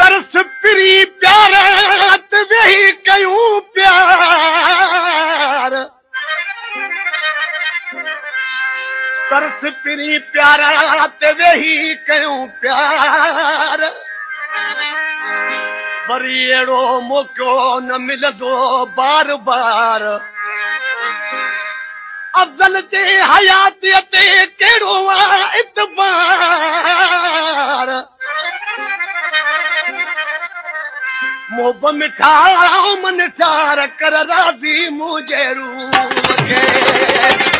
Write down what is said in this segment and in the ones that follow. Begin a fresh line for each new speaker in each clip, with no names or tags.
तरस पिरी پري پيار ويهي ڪيون پيار. وري اهڙو موقعو نه ملندو بار بار افزل جي حيات تي ڪهڙو آهي اتبار. موب مٺا من چار ڪر راضي منهنجي روهه کي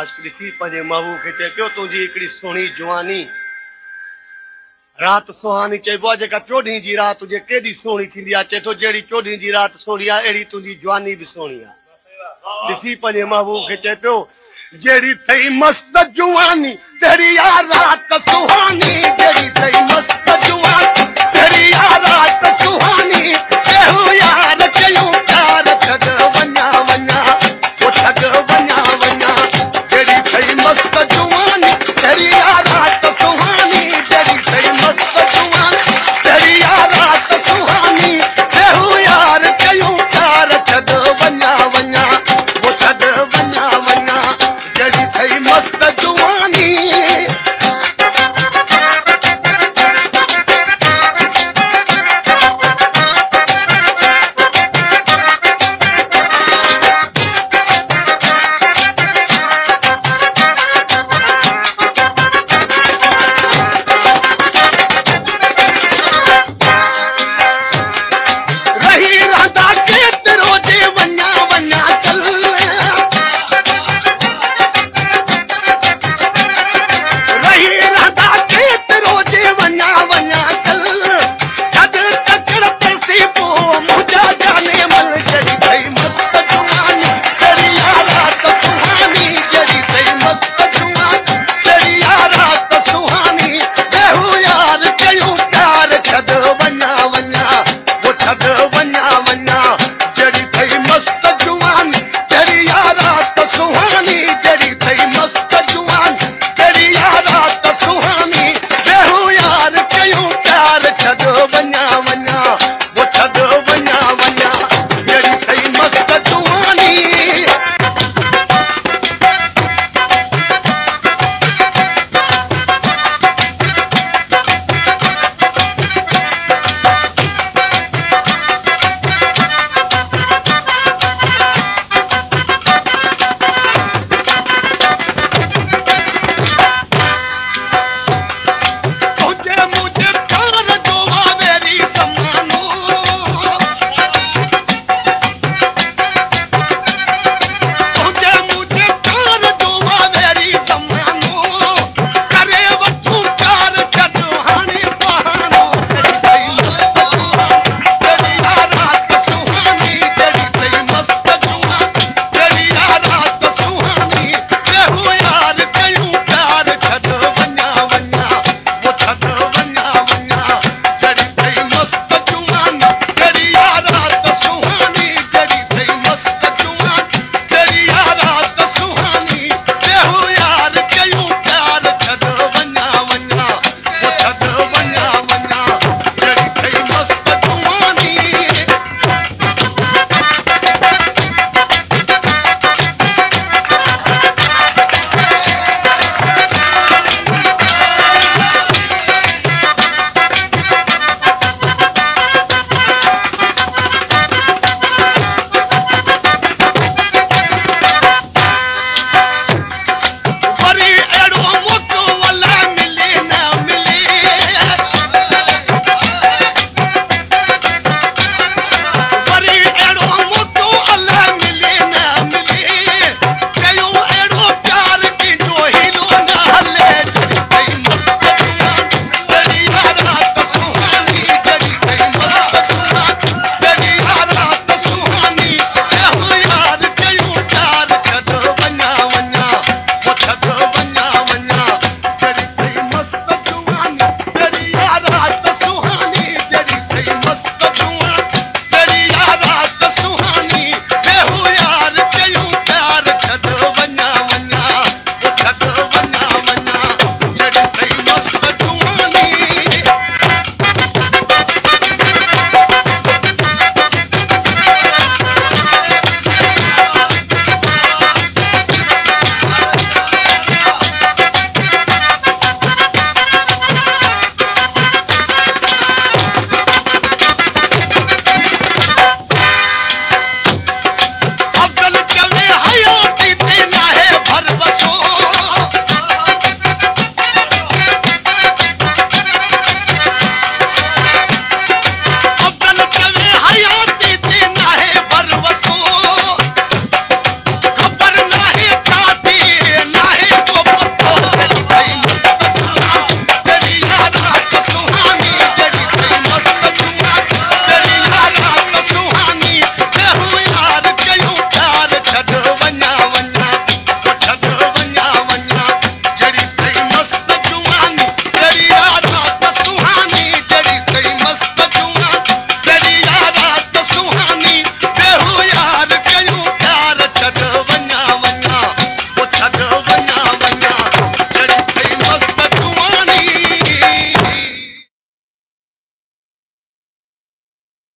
آج ڏسي پنهنجي محبوب کي چئي پيو تنهنجي هڪڙي سهڻي جواني رات سهاني چئبو آهي جيڪا چوڏهين جي رات هجي ڪيڏي سهڻي ٿيندي آهي چئي ٿو جهڙي چوڏهين جي رات سهڻي آهي اهڙي تنهنجي جواني به سهڻي آهي ڏسي پنهنجي محبوب کي چئي پيو جهڙي اٿئي مست جواني تهڙي آ رات سهاني جهڙي اٿئي مست جواني تهڙي آ رات ڇڏ وڃان وڃان وو ڇڏ وڃان وڃان جڙي ڀئي مست جواني جڙي آ رات سهاني جڙي ڀئي مست جواني جڙي آ رات سهاني